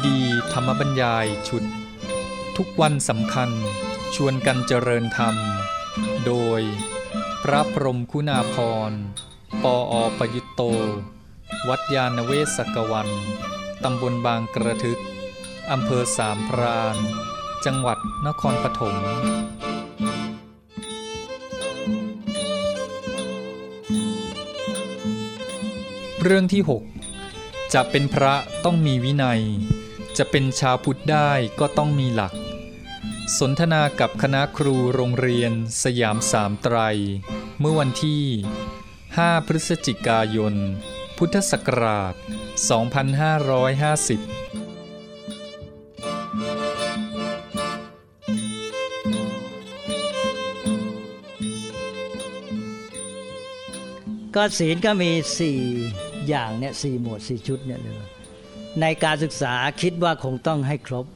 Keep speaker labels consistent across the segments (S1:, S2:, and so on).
S1: ซีดีธรรมบัญญายชุด ทุกวันสำคัญชวนกันเจริญธรรม โดย พระพรมคุณาพร ปออประยุตโต วัดยาณเวศกวัน ตำบลบางกระทึก อำเภอสามพราน จังหวัดนครปฐมเรื่องที่ 6 จะเป็นพระต้องมีวินัย จะเป็นชาวพุทธได้ก็ต้องมีหลัก สนทนากับคณะครูโรงเรียนสยามสามไตร เมื่อวันที่ 5 พฤศจิกายน พุทธศักราช 2550
S2: ก็ศีลก็มีสี่อย่างเนี่ยสี่หมวดสี่ชุดเนี่ยเลย ในการศึกษาคิดว่าคงต้องให้ครบ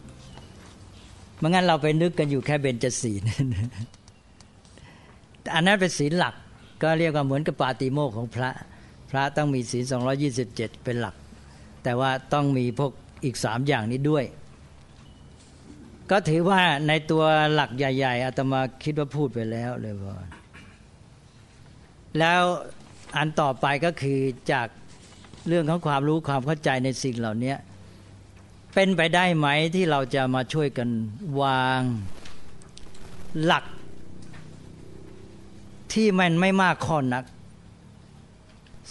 S2: ไม่งั้นเราไปนึกกันอยู่แค่เบญจศีลอันนั้นเป็นศีลหลัก ก็เรียกว่าเหมือนกับปาติโมกของพระ พระต้องมีศีล 227 เป็นหลัก แต่ว่าต้องมีพวกอีกสามอย่างนี้ด้วย ก็ถือว่าในตัวหลักใหญ่ ๆอาตมาคิดว่าพูดไปแล้วเลยว่าแล้วอันต่อไปก็คือจาก เรื่องของความรู้ความเข้าใจในสิ่งเหล่านี้เป็นไปได้ไหมที่เราจะมาช่วยกันวางหลัก ที่มันไม่มากข้อนัก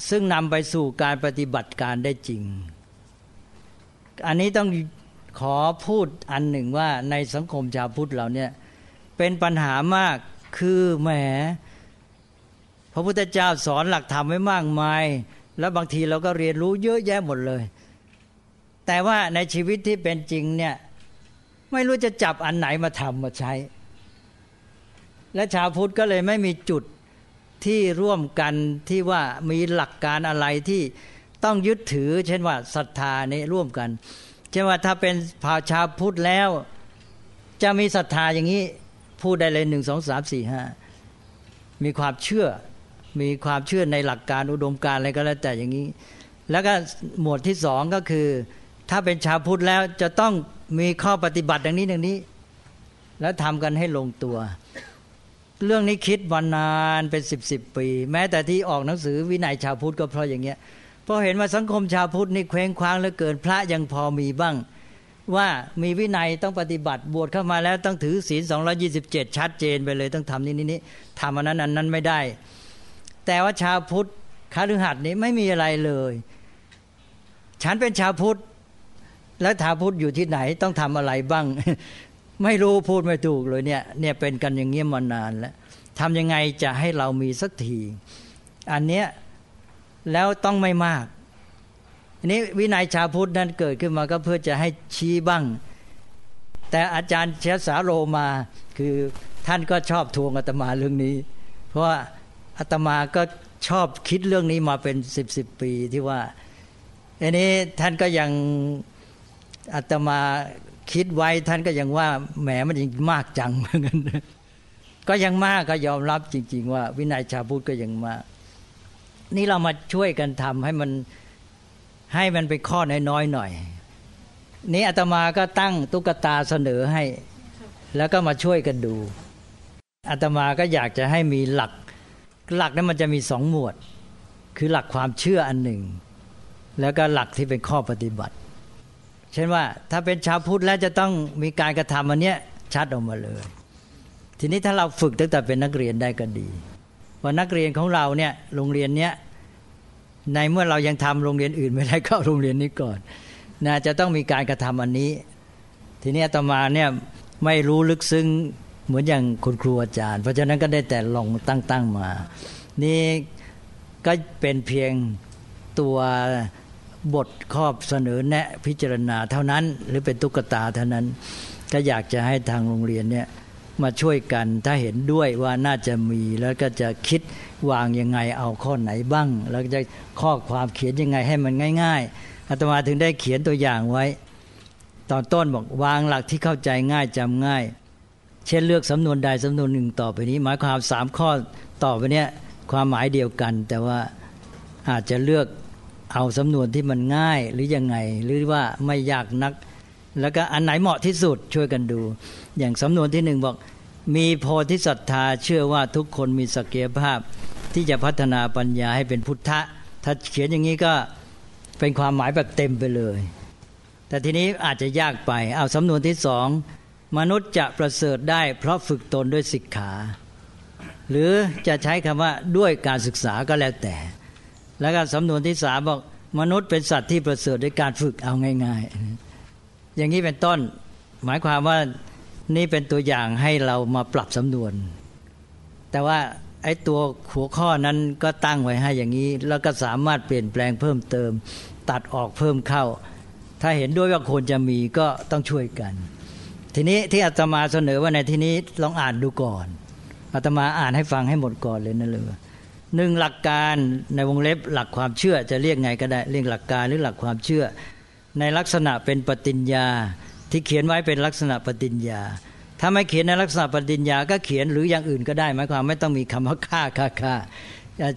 S2: ซึ่งนำไปสู่การปฏิบัติการได้จริง อันนี้ต้องขอพูดอันหนึ่งว่าในสังคมชาวพุทธเราเนี่ยเป็นปัญหามากคือแหมพระพุทธเจ้าสอนหลักธรรมไว้มากมาย แล้วบางทีเราก็เรียนรู้เยอะแยะหมดเลย แต่ว่าในชีวิตที่เป็นจริงเนี่ยไม่รู้จะจับอันไหนมาทำมาใช้ และชาวพุทธก็เลยไม่มีจุดที่ร่วมกันที่ว่ามีหลักการอะไรที่ต้องยึดถือ เช่นว่าศรัทธานี้ร่วมกัน เช่นว่าถ้าเป็นภาชาวพุทธแล้ว จะมีศรัทธาอย่างนี้พูดได้เลยหนึ่งสองสามสี่ห้ามีความเชื่อ มีความเชื่อในหลักการอุดมการอะไรก็แล้วแต่อย่างนี้ แล้วก็หมวดที่สองก็คือ ถ้าเป็นชาวพุทธแล้วจะต้องมีข้อปฏิบัติดังนี้ดังนี้ แล้วทำกันให้ลงตัว เรื่องนี้คิดมานานเป็นสิบสิบปี แม้แต่ที่ออกหนังสือวินัยชาวพุทธก็เพราะอย่างเงี้ยพราะเห็นว่าสังคมชาวพุทธนี่เคว้งคว้างเหลือเกินพระยังพอมีบ้าง ว่ามีวินัยต้องปฏิบัติบวชเข้ามาแล้วต้องถือศีล227 ชัดเจนไปเลยต้องทำนี่นี่นี่ทำอันนั้นอันนั้นไม่ได้ แต่ว่าชาวพุทธคฤหัสถ์นี้ไม่มีอะไรเลย ฉันเป็นชาวพุทธ แล้วชาวพุทธอยู่ที่ไหนต้องทำอะไรบ้าง ไม่รู้พูดไม่ถูกเลยเนี่ย เนี่ยเป็นกันอย่างเงี้ยมานานแล้วทำยังไงจะให้เรามีสักที อันเนี้ยแล้วต้องไม่มากอันนี้วินัยชาวพุทธนั้นเกิดขึ้นมาก็เพื่อจะให้ชี้บ้าง แต่อาจารย์เชษสาโรมาคือท่านก็ชอบทวงอาตมาเรื่องนี้ เพราะว่า อาตมาก็ชอบคิดเรื่องนี้มาเป็นสิบสิบปีที่ว่าอันนี้ท่านก็ยังอาตมาคิดไว้ท่านก็ยังว่าแหมมันยังมากจังเหมือนกันก็ยังมากก็ยอมรับจริง ๆ ว่า วินัยชาพุทธก็ยังมาก นี่เรามาช่วยกันทำให้มันให้มันเป็นข้อน้อยๆหน่อย นี้อาตมาก็ตั้งตุ๊กตาเสนอให้ แล้วก็มาช่วยกันดูอาตมาก็อยากจะให้มีหลัก หลักนั้นมันจะมีสองหมวด คือหลักความเชื่ออันหนึ่ง แล้วก็หลักที่เป็นข้อปฏิบัติ เช่นว่าถ้าเป็นชาวพุทธแล้วจะต้องมีการกระทำอันเนี้ยชัดออกมาเลย ทีนี้ถ้าเราฝึกตั้งแต่เป็นนักเรียนได้ก็ดีว่านักเรียนของเราเนี่ยโรงเรียนเนี้ยในเมื่อเรายังทำโรงเรียนอื่นไม่ได้เข้าโรงเรียนนี้ก่อนนะจะต้องมีการกระทำอันนี้ ทีนี้อาตมาเนี่ยไม่รู้ลึกซึ้ง เหมือนอย่างคุณครูอาจารย์ เพราะฉะนั้นก็ได้แต่ลองตั้งตั้งมา นี่ก็เป็นเพียงตัวบทครอบเสนอแนะพิจารณาเท่านั้น หรือเป็นตุ๊กตาเท่านั้นก็อยากจะให้ทางโรงเรียนเนี่ยมาช่วยกันถ้าเห็นด้วยว่าน่าจะมีแล้วก็จะคิดวางยังไงเอาข้อไหนบ้าง แล้วจะข้อความเขียนยังไงให้มันง่าย ๆอาตมาถึงได้เขียนตัวอย่างไว้ ตอนต้นบอกวางหลักที่เข้าใจง่ายจำง่าย เช่นเลือกสำนวนใดสำนวนหนึ่งต่อไปนี้ หมายความสามข้อต่อไปเนี้ยความหมายเดียวกัน แต่ว่าอาจจะเลือกเอาสำนวนที่มันง่ายหรือยังไง หรือว่าไม่ยากนัก แล้วก็อันไหนเหมาะที่สุดช่วยกันดู อย่างสำนวนที่หนึ่งบอก มีโพธิศรัทธาเชื่อว่าทุกคนมีศักยภาพ ที่จะพัฒนาปัญญาให้เป็นพุทธะ ถ้าเขียนอย่างนี้ก็เป็นความหมายแบบเต็มไปเลย แต่ทีนี้อาจจะยากไป เอาสำนวนที่สอง มนุษย์จะประเสริฐได้เพราะฝึกตนด้วยศิกขา หรือจะใช้คำว่าด้วยการศึกษาก็แล้วแต่ แล้วก็สำนวนที่สามบอกมนุษย์เป็นสัตว์ที่ประเสริฐด้วยการฝึกเอาง่าย ๆ อย่างนี้เป็นต้น หมายความว่านี่เป็นตัวอย่างให้เรามาปรับสำนวน แต่ว่าไอ้ตัวหัวข้อนั้นก็ตั้งไว้ให้อย่างนี้ แล้วก็สามารถเปลี่ยนแปลงเพิ่มเติม ตัดออกเพิ่มเข้า ถ้าเห็นด้วยว่าควรจะมีก็ต้องช่วยกัน ทีนี้ที่อาตมาเสนอว่าในที่นี้ลองอ่านดูก่อนอาตมาอ่านให้ฟังให้หมดก่อนเลยนั่นเลยหนึ่งหลักการในวงเล็บหลักความเชื่อจะเรียกไงก็ได้เรียกหลักการหรือหลักความเชื่อ ในลักษณะเป็นปฏิญญา ที่เขียนไว้เป็นลักษณะปฏิญญา ถ้าไม่เขียนในลักษณะปฏิญญาก็เขียนหรืออย่างอื่นก็ได้หมายความไม่ต้องมีคำว่าค่าค่าค่า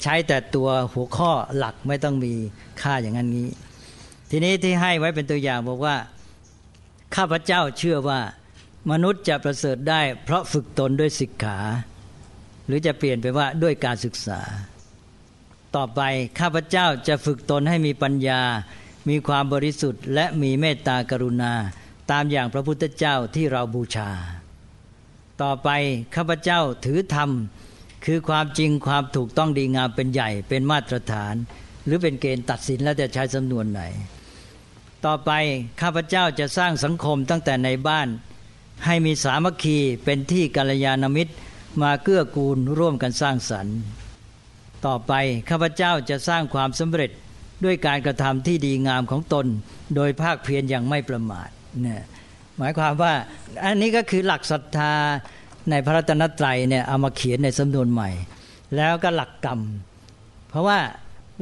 S2: ใช้แต่ตัวหัวข้อหลักไม่ต้องมีค่าอย่างนั้นนี้ ทีนี้ที่ให้ไว้เป็นตัวอย่างบอกว่า ข้าพเจ้าเชื่อว่า มนุษย์จะประเสริฐได้เพราะฝึกตนด้วยศิกขา หรือจะเปลี่ยนไปว่าด้วยการศึกษา ต่อไปข้าพเจ้าจะฝึกตนให้มีปัญญา มีความบริสุทธิ์ และมีเมตตากรุณา ตามอย่างพระพุทธเจ้าที่เราบูชา ต่อไปข้าพเจ้าถือธรรม คือความจริงความถูกต้องดีงามเป็นใหญ่เป็นมาตรฐาน หรือเป็นเกณฑ์ตัดสินแล้วจะใช้สำนวนไหน ต่อไปข้าพเจ้าจะสร้างสังคมตั้งแต่ในบ้าน ให้มีสามัคคีเป็นที่กัลยาณมิตรมาเกื้อกูลร่วมกันสร้างสรรค์ ต่อไปข้าพเจ้าจะสร้างความสำเร็จด้วยการกระทำที่ดีงามของตน โดยภาคเพียรอย่างไม่ประมาทเนี่ยหมายความว่าอันนี้ก็คือหลักศรัทธาในพระรัตนตรัยเนี่ยเอามาเขียนในสำนวนใหม่ แล้วก็หลักกรรม เพราะว่า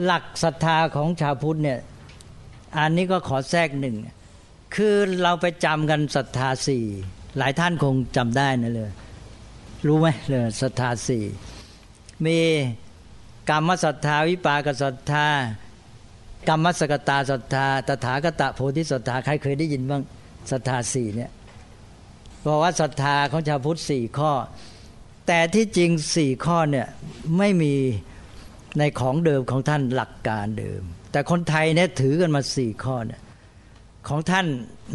S2: หลักศรัทธาของชาวพุทธเนี่ยอันนี้ก็ขอแทรกหนึ่ง คือเราไปจำกันศรัทธาสี่ หลายท่านคงจำได้นะเลย รู้ไหมเลยศรัทธาสี่มีกรรมศรัทธาวิปากศรัทธากรรมสกตาศรัทธาตถาคตโพธิศรัทธาใครเคยได้ยินบ้างศรัทธาสี่เนี่ยบอกว่าศรัทธาของชาวพุทธสี่ข้อ แต่ที่จริงสี่ข้อเนี่ยไม่มีในของเดิมของท่านหลักการเดิม แต่คนไทยเนี่ยถือกันมาสี่ข้อเนี่ย ของท่าน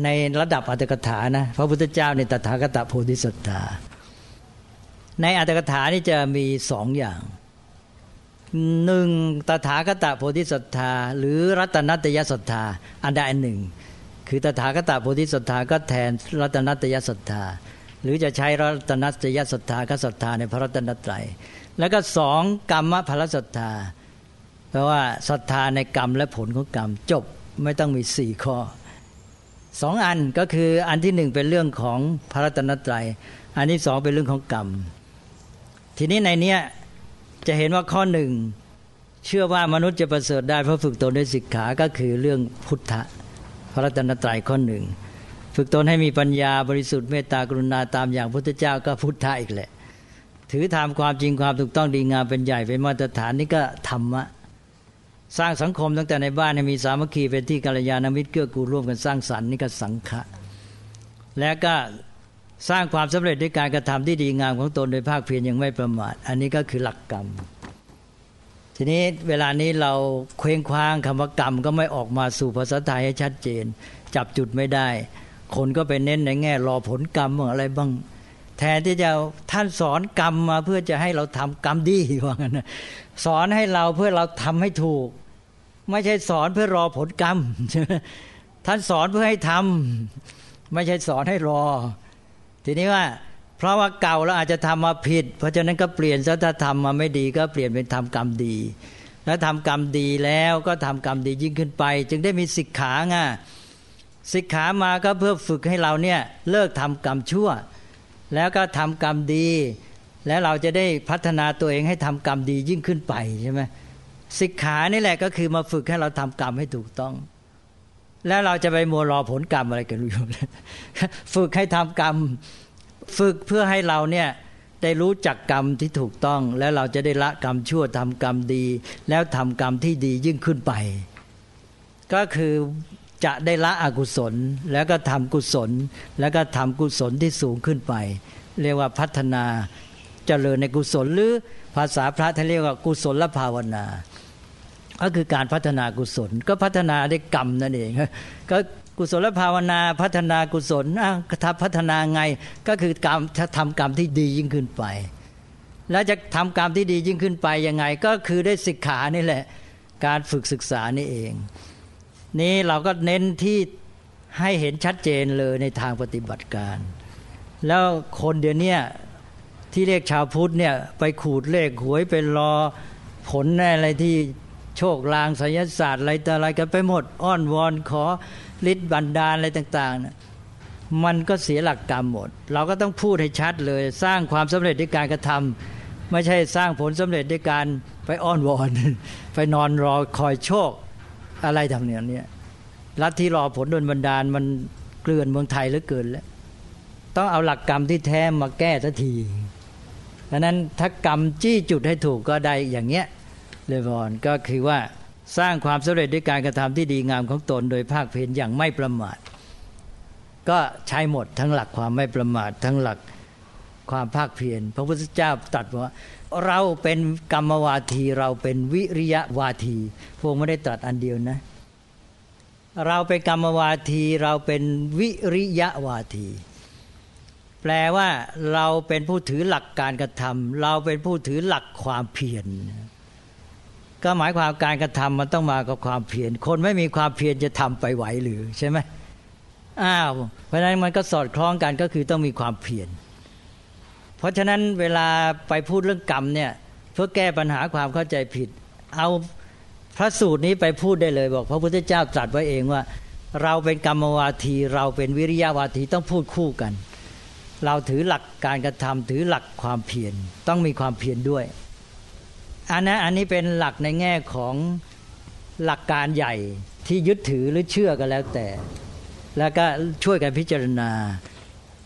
S2: ในระดับอัตถกถานะพระพุทธเจ้าในตถาคตโพธิสัตธาในอัตถกถานี่จะมีสองอย่างหนึ่งตถาคตโพธิสัตธาหรือรัตนัตยสัทธาอันใดอันหนึ่ง คือตถาคตโพธิสัตธาก็แทนรัตนัตยสัทธาหรือจะใช้รัตนัตยสัทธาก็ศรัทธาในพระรัตนตรัยแล้วก็สองกรรมพลสัทธาแปลว่าศรัทธาในกรรมและผลของกรรมจบไม่ต้องมีสี่ข้อ สองอันก็คืออันที่หนึ่งเป็นเรื่องของพระรัตนตรัย อันที่สองเป็นเรื่องของกรรม ทีนี้ในเนี้ยจะเห็นว่าข้อหนึ่งเชื่อว่ามนุษย์จะประเสริฐได้เพราะฝึกตนด้วยศิกขาก็คือเรื่องพุทธะพระรัตนตรัยข้อหนึ่งฝึกตนให้มีปัญญาบริสุทธิ์เมตตากรุณาตามอย่างพุทธเจ้าก็พุทธะอีกแหละ ถือทำความจริงความถูกต้องดีงามเป็นใหญ่เป็นมาตรฐานนี่ก็ธรรมะ สร้างสังคมตั้งแต่ในบ้านให้มีสามัคคีเป็นที่กัลยาณมิตรเกื้อกูลร่วมกันสร้างสรรค์นี่ก็สังฆะและก็สร้างความสำเร็จด้วยการกระทำที่ดีงามของตนโดยภาคเพียรยังไม่ประมาท อันนี้ก็คือหลักกรรม ทีนี้เวลานี้เราเคว้งคว้างคำว่ากรรมก็ไม่ออกมาสู่ภาษาไทยให้ชัดเจน จับจุดไม่ได้ คนก็ไปเน้นในแง่รอผลกรรมอะไรบ้าง แทนที่จะท่านสอนกรรมมาเพื่อจะให้เราทำกรรมดีว่างั้นสอนให้เราเพื่อเราทำให้ถูก ไม่ใช่สอนเพื่อรอผลกรรมท่านสอนเพื่อให้ทำไม่ใช่สอนให้รอ ทีนี้ว่า เพราะว่าเก่าเราอาจจะทำมาผิด เพราะฉะนั้นก็เปลี่ยนซะถ้าทำมาไม่ดีก็เปลี่ยนเป็นทำกรรมดี แล้วทำกรรมดีแล้วก็ทำกรรมดียิ่งขึ้นไป จึงได้มีสิกขาไงสิกขามาก็เพื่อฝึกให้เราเนี่ยเลิกทำกรรมชั่ว แล้วก็ทำกรรมดี แล้วเราจะได้พัฒนาตัวเองให้ทำกรรมดียิ่งขึ้นไปใช่ไหมสิกขานี่แหละก็คือมาฝึกให้เราทำกรรมให้ถูกต้อง แล้วเราจะไปมัวรอผลกรรมอะไรกันรู้อยู่ฝึกให้ทำกรรม ฝึกเพื่อให้เราเนี่ยได้รู้จักกรรมที่ถูกต้อง แล้วเราจะได้ละกรรมชั่วทำกรรมดี แล้วทำกรรมที่ดียิ่งขึ้นไป ก็คือ จะได้ละอกุศล แล้วก็ทำกุศล แล้วก็ทำกุศลที่สูงขึ้นไป เรียกว่าพัฒนาเจริญในกุศลหรือภาษาพระท่านเรียกว่ากุศลลภาวนา ก็คือการพัฒนากุศล ก็พัฒนาได้กรรมนั่นเองก็กุศลภาวนาพัฒนากุศลทำพัฒนาไงก็คือกรรมทำกรรมที่ดียิ่งขึ้นไป แล้วจะทำกรรมที่ดียิ่งขึ้นไปยังไง ก็คือได้ศิกขานี่แหละ การฝึกศึกษานี่เอง นี้เราก็เน้นที่ให้เห็นชัดเจนเลยในทางปฏิบัติการ แล้วคนเดี๋ยวนี้ที่เรียกชาวพุทธเนี่ยไปขูดเลขหวยไปรอผลอะไรที่โชคลางไสยศาสตร์อะไรต่ออะไรกันไปหมด อ้อนวอนขอฤทธิ์บันดาลอะไรต่างๆนะมันก็เสียหลักกรรมหมด เราก็ต้องพูดให้ชัดเลย สร้างความสำเร็จด้วยการกระทำไม่ใช่สร้างผลสำเร็จด้วยการไปอ้อนวอน ไปนอนรอคอยโชค อะไรทำเนี่ยนี้รัฐที่รอผลโดนบันดาลมันเกลื่อนเมืองไทยเหลือเกินแล้ว ต้องเอาหลักกรรมที่แท้มาแก้สักทีดังนั้นถ้ากรรมจี้จุดให้ถูกก็ได้อย่างเงี้ยเลยบอนก็คือว่าสร้างความสำเร็จด้วยการกระทำที่ดีงามของตนโดยภาคเพียรอย่างไม่ประมาท ก็ใช้หมดทั้งหลักความไม่ประมาท ทั้งหลักความภาคเพียรพระพุทธเจ้าตรัสว่า เราเป็นกรรมวาทีเราเป็นวิริยะวาทีพวกไม่ได้ตรัสอันเดียวนะ เราเป็นกรรมวาทีเราเป็นวิริยะวาที แปลว่าเราเป็นผู้ถือหลักการกระทำเราเป็นผู้ถือหลักความเพียรก็หมายความการกระทำมันต้องมากับความเพียรคนไม่มีความเพียรจะทำไปไหวหรือใช่ไหมอ้าวเพราะฉะนั้นมันก็สอดคล้องกันก็คือต้องมีความเพียร เพราะฉะนั้นเวลาไปพูดเรื่องกรรมเนี่ยเพื่อแก้ปัญหาความเข้าใจผิด เอาพระสูตรนี้ไปพูดได้เลยบอก พระพุทธเจ้าตรัสไว้เองว่า เราเป็นกรรมวาที เราเป็นวิริยะวาทีต้องพูดคู่กัน เราถือหลักการกระทำถือหลักความเพียรต้องมีความเพียรด้วยอันนั้นอันนี้เป็นหลักในแง่ของหลักการใหญ่ที่ยึดถือหรือเชื่อก็แล้วแต่ แล้วก็ช่วยกันพิจารณา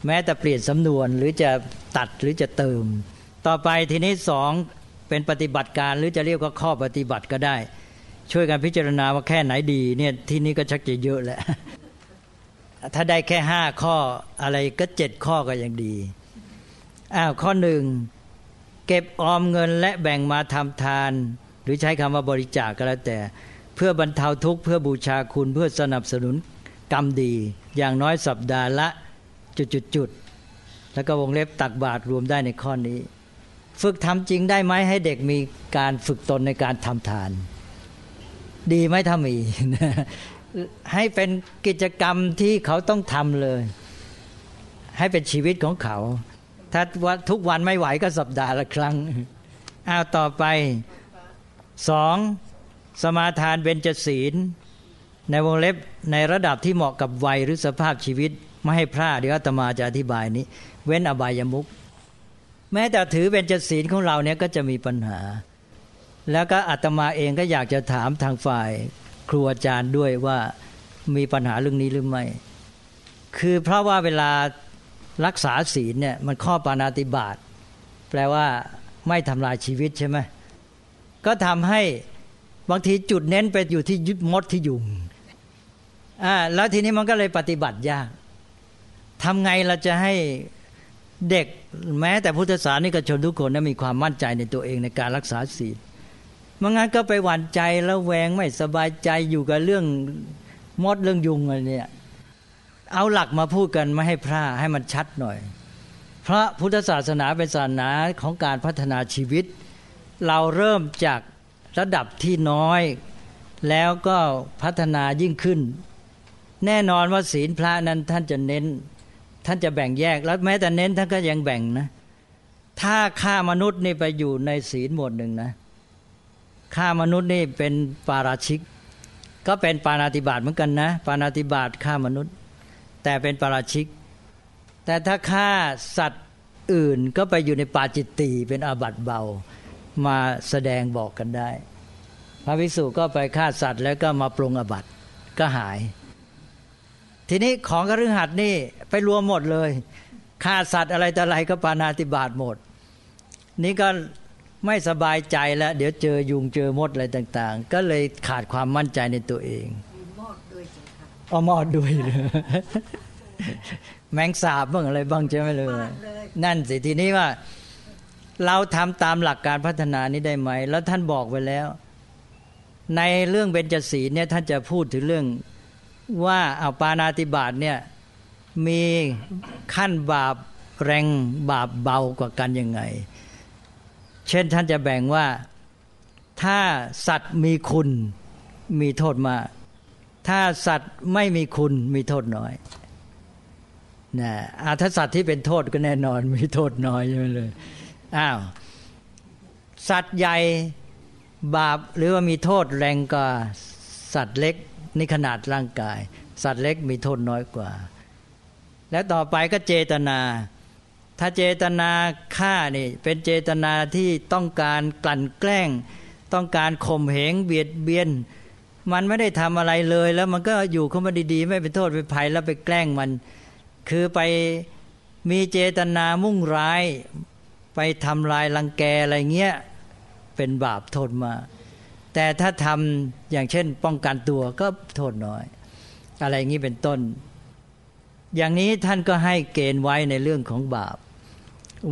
S2: แม้แต่เปลี่ยนสำนวนหรือจะตัดหรือจะเติม ต่อไปทีนี้สองเป็นปฏิบัติการหรือจะเรียกว่าข้อปฏิบัติก็ได้ ช่วยกันพิจารณาว่าแค่ไหนดีเนี่ยที่นี้ก็ชักจะเยอะแหละถ้าได้แค่ห้าข้ออะไรก็เจ็ดข้อก็ยังดีอ้าวข้อหนึ่งเก็บออมเงินและแบ่งมาทำทาน หรือใช้คำว่าบริจาคกก็แล้วแต่ เพื่อบรรเทาทุกข์เพื่อบูชาคุณเพื่อสนับสนุนกรรมดี อย่างน้อยสัปดาห์ละ จุดๆแล้วก็วงเล็บตักบาตรรวมได้ในข้อนี้ ฝึกทำจริงได้ไหมให้เด็กมีการฝึกตนในการทำทาน ดีไหมถ้ามี ให้เป็นกิจกรรมที่เขาต้องทำเลย ให้เป็นชีวิตของเขา ถ้าว่าทุกวันไม่ไหวก็สัปดาห์ละครั้งอ้าวต่อไปสองสมาทานเบญจศีลในวงเล็บในระดับที่เหมาะกับวัยหรือสภาพชีวิต ไม่ให้พลาดเดี๋ยวอาตมาจะอธิบายนี้ เว้นอบายมุกแม้แต่ถือเบญจศีลของเราเนี่ยก็จะมีปัญหา แล้วก็อาตมาเองก็อยากจะถามทางฝ่ายครูอาจารย์ด้วยว่ามีปัญหาเรื่องนี้หรือไม่ คือเพราะว่าเวลารักษาศีลเนี่ยมันข้อปานาติบาตแปลว่าไม่ทำลายชีวิตใช่ไหมก็ทำให้บางทีจุดเน้นไปอยู่ที่ยึดมดที่ยุงอ่าแล้วทีนี้มันก็เลยปฏิบัติยาก ทำไงเราจะให้เด็กแม้แต่พุทธศาสนิกชนทุกคนนะมีความมั่นใจในตัวเองในการรักษาศีลมันงั้นก็ไปหวั่นใจแล้วแวงไม่สบายใจอยู่กับเรื่องมดเรื่องยุงอะไรเนี่ย เอาหลักมาพูดกันไม่ให้พลาดให้มันชัดหน่อย เพราะพุทธศาสนาเป็นศาสนาของการพัฒนาชีวิต เราเริ่มจากระดับที่น้อย แล้วก็พัฒนายิ่งขึ้น แน่นอนว่าศีลพระนั้นท่านจะเน้น ท่านจะแบ่งแยก แล้วแม้แต่เน้นท่านก็ยังแบ่งนะ ถ้าฆ่ามนุษย์นี่ไปอยู่ในศีลหมวดหนึ่งนะฆ่ามนุษย์นี่เป็นปาราชิก ก็เป็นปานาติบาตเหมือนกันนะ ปานาติบาตฆ่ามนุษย์ แต่เป็นปาราชิก แต่ถ้าฆ่าสัตว์อื่นก็ไปอยู่ในปาจิตตีเป็นอาบัติเบามาแสดงบอกกันได้ พระภิกษุก็ไปฆ่าสัตว์แล้วก็มาปรุงอาบัติก็หาย ทีนี้ของกระหัดนี่ไปรวมหมดเลยฆ่าสัตว์อะไรแต่อะไรก็ปานาติบาตหมด นี่ก็ไม่สบายใจแล้ว เดี๋ยวเจอยุงเจอมดอะไรต่าง ๆ ก็เลยขาดความมั่นใจในตัวเองเอามอดด้วยเลยแมงสาบบ้างอะไรบ้างใช่ไหมเลย นั่นสิทีนี้ว่า เราทำตามหลักการพัฒนานี้ได้ไหม แล้วท่านบอกไว้แล้ว ในเรื่องเบญจศีลเนี่ยท่านจะพูดถึงเรื่อง ว่าเอาปานาติบาตเนี่ยมีขั้นบาปแรงบาปเบากว่ากันยังไง เช่นท่านจะแบ่งว่าถ้าสัตว์มีคุณมีโทษมาก ถ้าสัตว์ไม่มีคุณมีโทษน้อยนะอาถ้าสัตว์ที่เป็นโทษก็แน่นอน มีโทษน้อยใช่ไหมเลยอ้าวสัตว์ใหญ่บาปหรือว่ามีโทษแรงกว่าสัตว์เล็ก นี่ขนาดร่างกาย สัตว์เล็กมีโทษน้อยกว่า แล้วต่อไปก็เจตนา ถ้าเจตนาฆ่านี่เป็นเจตนาที่ต้องการกลั่นแกล้ง ต้องการข่มเหงเบียดเบียน มันไม่ได้ทำอะไรเลย แล้วมันก็อยู่เข้ามาดีๆ ไม่เป็นโทษเป็นภัยแล้วไปแกล้งมัน คือไปมีเจตนามุ่งร้าย ไปทำลายรังแกอะไรเงี้ยเป็นบาปโทษมาก แต่ถ้าทำอย่างเช่น ป้องกันตัวก็โทษน้อย อะไรอย่างนี้เป็นต้น อย่างนี้ท่านก็ให้เกณฑ์ไว้ในเรื่องของบาป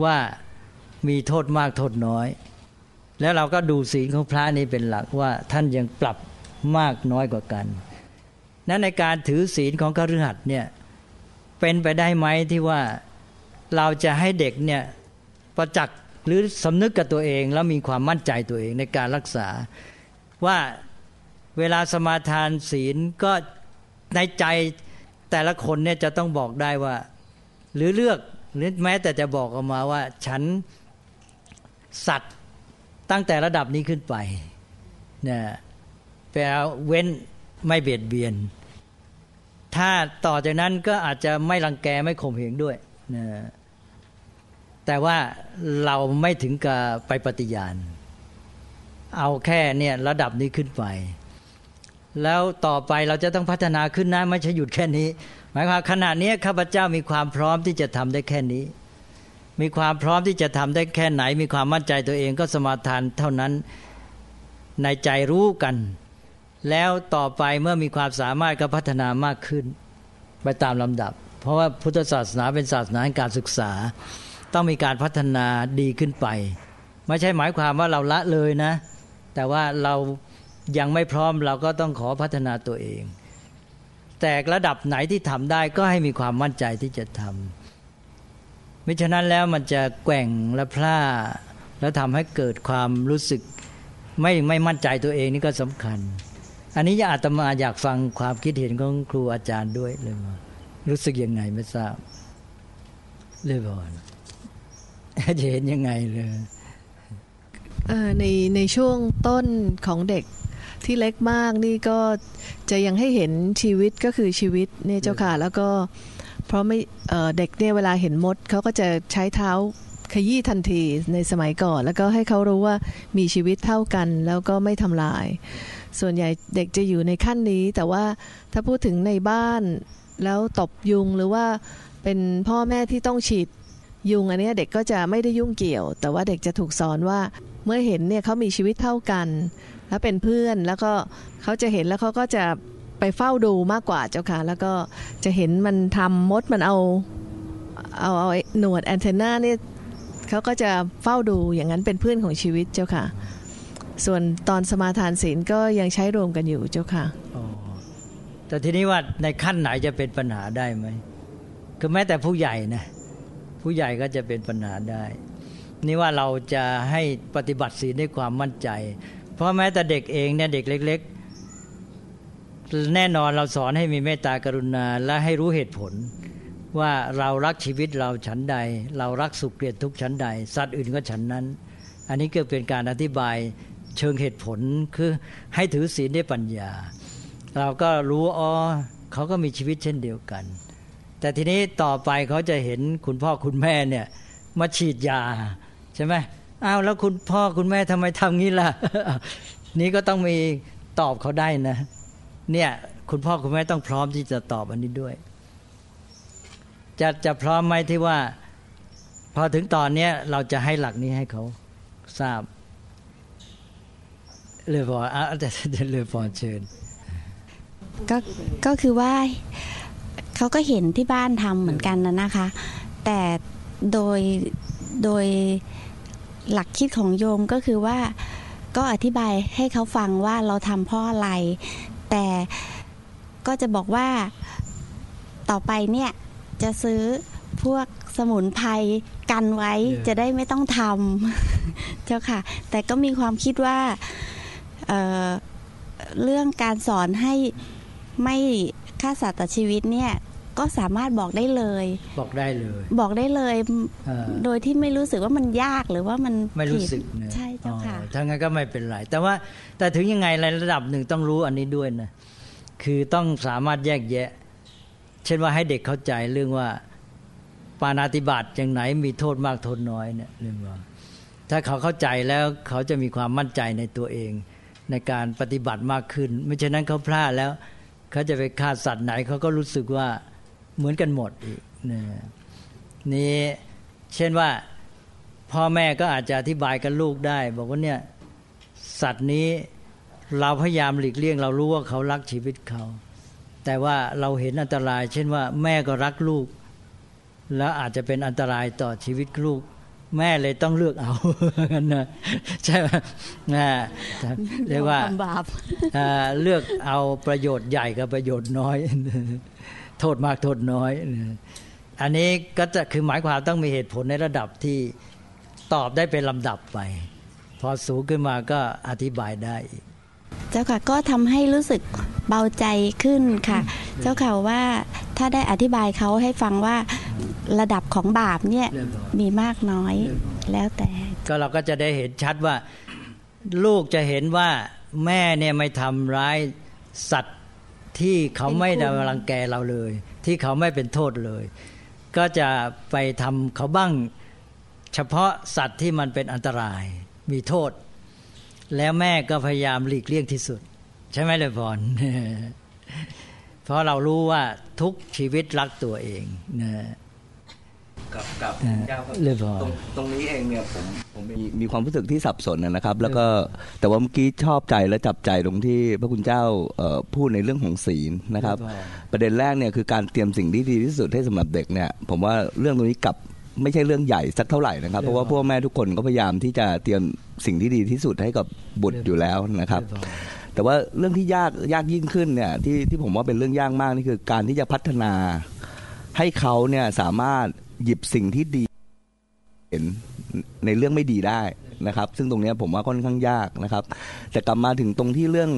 S2: ว่ามีโทษมากโทษน้อย แล้วเราก็ดูศีลของพระนี้เป็นหลักว่าท่านยังปรับมากน้อยกว่ากัน นั้นในการถือศีลของกฤหัสถ์เนี่ยเป็นไปได้ไหมที่ว่าเราจะให้เด็กเนี่ยประจักษ์หรือสำนึกกับตัวเองแล้วมีความมั่นใจตัวเองในการรักษา ว่าเวลาสมาทานศีลก็ในใจแต่ละคนเนี่ยจะต้องบอกได้ว่า หรือเลือกหรือแม้แต่จะบอกออกมาว่า ฉันสัตว์ตั้งแต่ระดับนี้ขึ้นไปเนี่ยแปลเว้นไม่เบียดเบียน ถ้าต่อจากนั้นก็อาจจะไม่รังแกไม่ข่มเหงด้วยนะแต่ว่าเราไม่ถึงกับไปปฏิญาณ เอาแค่เนี่ยระดับนี้ขึ้นไป แล้วต่อไปเราจะต้องพัฒนาขึ้นนะไม่ใช่หยุดแค่นี้ หมายความขณะนี้ข้าพเจ้ามีความพร้อมที่จะทำได้แค่นี้ มีความพร้อมที่จะทำได้แค่ไหน มีความมั่นใจตัวเองก็สมาทานเท่านั้นในใจรู้กัน แล้วต่อไปเมื่อมีความสามารถก็พัฒนามากขึ้น ไปตามลำดับ เพราะว่าพุทธศาสนาเป็นศาสนาแห่งการศึกษา ต้องมีการพัฒนาดีขึ้นไป ไม่ใช่หมายความว่าเราละเลยนะ แต่ว่าเรายังไม่พร้อมเราก็ต้องขอพัฒนาตัวเอง แต่ระดับไหนที่ทำได้ก็ให้มีความมั่นใจที่จะทำมิฉะนั้นแล้วมันจะแกว่งและพล่าแล้วทำให้เกิดความรู้สึกไม่ไม่มั่นใจตัวเองนี่ก็สำคัญ อันนี้อาตมาอยากฟังความคิดเห็นของครูอาจารย์ด้วยเลยว่ารู้สึกยังไงไม่ทราบเลยบอลจะเห็นยังไงเลย
S3: ในในช่วงต้นของเด็กที่เล็กมากนี่ก็จะยังให้เห็นชีวิตก็คือชีวิตเนี่ยเจ้าค่ะแล้วก็เพราะไม่เด็กเนี่ยเวลาเห็นมดเขาก็จะใช้เท้าขยี้ทันทีในสมัยก่อน แล้วก็ให้เขารู้ว่ามีชีวิตเท่ากันแล้วก็ไม่ทำลาย ส่วนใหญ่เด็กจะอยู่ในขั้นนี้ แต่ว่าถ้าพูดถึงในบ้านแล้วตบยุงหรือว่าเป็นพ่อแม่ที่ต้องฉีด ยุงอันนี้เด็กก็จะไม่ได้ยุ่งเกี่ยว แต่ว่าเด็กจะถูกสอนว่าเมื่อเห็นเนี่ยเขามีชีวิตเท่ากัน แล้วเป็นเพื่อนแล้วก็เขาจะเห็นแล้วเขาก็จะไปเฝ้าดูมากกว่าเจ้าค่ะ แล้วก็จะเห็นมันทำมดมันเอาเอาเอาหนวดแอนเทนาเนี่ยเขาก็จะเฝ้าดูอย่างนั้นเป็นเพื่อนของชีวิตเจ้าค่ะ ส่วนตอนสมาทานศีลก็ยังใช้รวมกันอยู่เจ้าค่ะ
S2: แต่ทีนี้ว่าในขั้นไหนจะเป็นปัญหาได้ไหมคือแม้แต่ผู้ใหญ่นะ ผู้ใหญ่ก็จะเป็นปัญหาได้นี่ว่าเราจะให้ปฏิบัติศีลด้วยความมั่นใจ เพราะแม้แต่เด็กเองเนี่ยเด็กเล็ก ๆ แน่นอนเราสอนให้มีเมตตากรุณาและให้รู้เหตุผล ว่าเรารักชีวิตเราฉันใด เรารักสุขเกลียดทุกฉันใด สัตว์อื่นก็ฉันนั้น อันนี้ก็เป็นการอธิบายเชิงเหตุผลคือให้ถือศีลด้วยปัญญา เราก็รู้อ๋อเขาก็มีชีวิตเช่นเดียวกัน แต่ทีนี้ต่อไปเขาจะเห็นคุณพ่อคุณแม่เนี่ย มาฉีดยาใช่ไหมอ้าวแล้วคุณพ่อคุณแม่ทำไมทำงี้ล่ะ นี่ก็ต้องมีตอบเขาได้นะ เนี่ย คุณพ่อคุณแม่ต้องพร้อมที่จะตอบอันนี้ด้วย จะจะพร้อมไหมที่ว่า พอถึงตอนเนี้ยเราจะให้หลักนี้ให้เขาทราบเลยพออะแต่เลยพอเชิญ
S4: ก็ก็คือว่า เขาก็เห็นที่บ้านทำเหมือนกันนะนะคะ แต่โดยโดยหลักคิดของโยมก็คือว่าก็อธิบายให้เขาฟังว่าเราทำเพราะอะไร แต่ก็จะบอกว่าต่อไปเนี่ย จะซื้อพวกสมุนไพรกันไว้
S2: เออ
S4: จะได้ไม่ต้องทำเจ้าค่ะ แต่ก็มีความคิดว่าเอ่อเรื่องการสอนให้ไม่ฆ่าสัตว์ตัดชีวิตเนี่ย ก็สามารถบอกได้เลย
S2: บอกได้เลย
S4: บอกได้เลย
S2: เออ
S4: โดยที่ไม่รู้สึกว่ามันยากหรือว่ามัน
S2: ไม่รู้
S4: ผิด
S2: สึกนะ
S4: ใช่เจ้าค่ะ
S2: อ๋อถ้างั้นก็ไม่เป็นไร แต่ว่าแต่ถึงยังไงในระดับหนึ่งต้องรู้อันนี้ด้วยนะคือต้องสามารถแยกแยะ เช่นว่าให้เด็กเข้าใจเรื่องว่าปานาติบาตอย่างไหนมีโทษมากโทษน้อยเนี่ยเรื่องว่าถ้าเขาเข้าใจแล้วเขาจะมีความมั่นใจในตัวเอง ในการปฏิบัติมากขึ้น ไม่เช่นนั้นเขาพลาดแล้ว เขาจะไปฆ่าสัตว์ไหนเขาก็รู้สึกว่า เหมือนกันหมดอีกนะนี่เช่นว่าพ่อแม่ก็อาจจะอธิบายกับลูกได้ บอกว่าเนี่ยสัตว์นี้เราพยายามหลีกเลี่ยง เรารู้ว่าเขารักชีวิตเขา แต่ว่าเราเห็นอันตราย เช่นว่าแม่ก็รักลูก แล้วอาจจะเป็นอันตรายต่อชีวิตลูก แม่เลยต้องเลือกเอากันนะใช่ไหมนะเรียกว่า
S4: ทำบาป
S2: อ่าเลือกเอาประโยชน์ใหญ่กับประโยชน์น้อย โทษมากโทษน้อย อันนี้ก็จะคือหมายความต้องมีเหตุผลในระดับที่ตอบได้เป็นลำดับไป พอสูงขึ้นมาก็อธิบายได้อีก
S4: เจ้าค่ะก็ทำให้รู้สึกเบาใจขึ้นค่ะ เจ้าค่ะว่าถ้าได้อธิบายเขาให้ฟังว่าระดับของบาปเนี่ย
S2: เรียบร้อย
S4: มีมากน้อยแล้วแต่
S2: ก็เราก็จะได้เห็นชัดว่า ลูกจะเห็นว่าแม่เนี่ยไม่ทำร้ายสัตว์ ที่เขาไม่ได้รังแกเราเลย ที่เขาไม่เป็นโทษเลย ก็จะไปทำเขาบ้างเฉพาะสัตว์ที่มันเป็นอันตรายมีโทษ แล้วแม่ก็พยายามหลีกเลี่ยงที่สุด ใช่ไหมเลยพรเพราะเรารู้ว่าทุกชีวิตรักตัวเองนะ
S5: กับกับ
S2: เออ
S5: เจ้าครับ
S2: เรียบร้อย
S5: ตรงตรงนี้เองเนี่ยผมผมมีมีความรู้สึกที่สับสนนะครับ แล้วก็แต่ว่าเมื่อกี้ชอบใจและจับใจตรงที่พระคุณเจ้าเอ่อพูดในเรื่องของศีลนะครับ
S2: เรียบร้อย
S5: ประเด็นแรกเนี่ยคือการเตรียมสิ่งที่ดีที่สุดให้สำหรับเด็กเนี่ยผมว่าเรื่องตรงนี้กลับไม่ใช่เรื่องใหญ่สักเท่าไหร่นะครับ เพราะว่าพ่อแม่ทุกคนก็พยายามที่จะเตรียมสิ่งที่ดีที่สุดให้กับบุตรอยู่แล้วนะครับ
S2: เยอย
S5: แต่ว่าเรื่องที่ยากยากยิ่งขึ้นเนี่ยที่ที่ผมว่าเป็นเรื่องยากมากนี่คือการที่จะพัฒนาให้เขาเนี่ยสามารถ หยิบสิ่งที่ดี เห็นในเรื่องไม่ดีได้นะครับ ซึ่งตรงนี้ผมว่าค่อนข้างยากนะครับ แต่กลับมาถึงตรงที่เรื่อง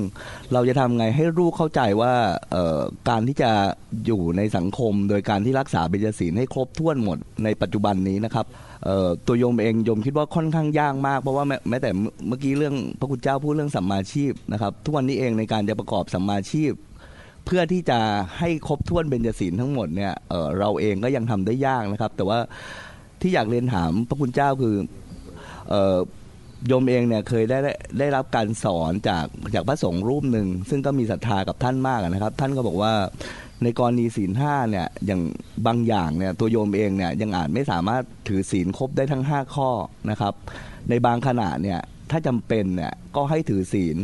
S5: เราจะทำไงให้ลูกเข้าใจว่าการที่จะอยู่ในสังคม โดยการที่รักษาเบญจศีลให้ครบถ้วนหมดในปัจจุบันนี้นะครับตัวโยมเองโยมคิดว่าค่อนข้างยากมาก เพราะว่าแม้แต่เมื่อกี้เรื่องพระคุณเจ้าพูดเรื่องสัมมาชีพนะครับ ทุกวันนี้เองในการจะประกอบสัมมาชีพ เพื่อที่จะให้ครบถ้วนเบญจศีลทั้งหมดเนี่ยเออเราเองก็ยังทำได้ยากนะครับ แต่ว่าที่อยากเรียนถามพระคุณเจ้าคือโยมเองเนี่ยเคยได้ได้ได้รับการสอนจากจากพระสงฆ์รูปหนึ่งซึ่งก็มีศรัทธากับท่านมากนะครับ ท่านก็บอกว่าในกรณีศีลห้าเนี่ยอย่างบางอย่างเนี่ยตัวโยมเองเนี่ยยังอาจไม่สามารถถือศีลครบได้ทั้ง 5 ข้อนะครับ ในบางขณะเนี่ยถ้าจำเป็นเนี่ยก็ให้ถือศีล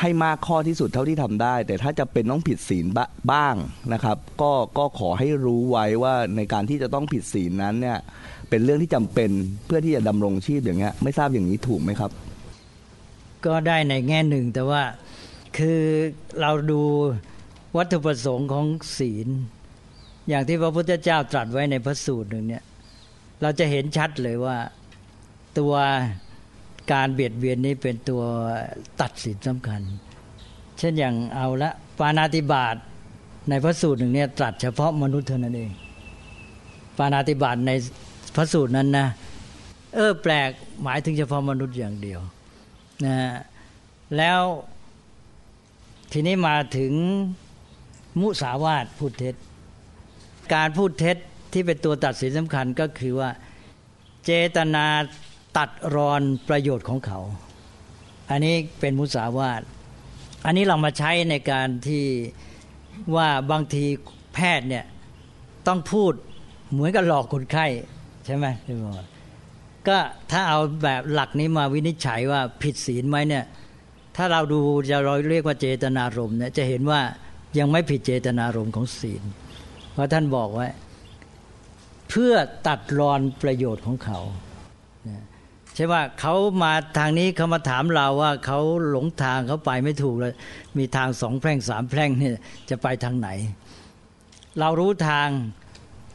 S5: ให้มากข้อที่สุดเท่าที่ทำได้ แต่ถ้าจะเป็นต้องผิดศีลบ,บ้างนะครับ ก็ก็ขอให้รู้ไว้ว่าในการที่จะต้องผิดศีลนั้นเนี่ยเป็นเรื่องที่จำเป็นเพื่อที่จะดำรงชีพอย่างเงี้ยไม่ทราบอย่างนี้ถูกไหมครับ
S2: ก็ได้ในแง่หนึ่งแต่ว่าคือเราดูวัตถุประสงค์ของศีล อย่างที่พระพุทธเจ้าตรัสไว้ในพระสูตรหนึ่งเนี่ย เราจะเห็นชัดเลยว่าตัว การเบียดเบียนนี้เป็นตัวตัดสินสำคัญ เช่นอย่างเอาละปานาติบาตในพระสูตรหนึ่งเนี่ยตรัสเฉพาะมนุษย์เท่านั้นเอง ปานาติบาตในพระสูตรนั้นนะเออแปลกหมายถึงเฉพาะมนุษย์อย่างเดียวนะฮะแล้วทีนี้มาถึงมุสาวาทพูดเท็จ การพูดเท็จที่เป็นตัวตัดสินสำคัญก็คือว่าเจตนา ตัดรอนประโยชน์ของเขา อันนี้เป็นมุสาวาทอันนี้เรามาใช้ในการที่ว่าบางทีแพทย์เนี่ยต้องพูดเหมือนกับหลอกคนไข้ใช่ไหมพี่หมอก็ถ้าเอาแบบหลักนี้มาวินิจฉัยว่าผิดศีลไหมเนี่ย ถ้าเราดูจะเราเรียกว่าเจตนารมณ์เนี่ยจะเห็นว่ายังไม่ผิดเจตนารมณ์ของศีล เพราะท่านบอกไว้เพื่อตัดรอนประโยชน์ของเขา ช่ว่าเขามาทางนี้เขามาถามเราว่าเขาหลงทางเขาไปไม่ถูกเลยมีทางสองแพร่งสามแพร่งเนี่ยจะไปทางไหน เรารู้ทาง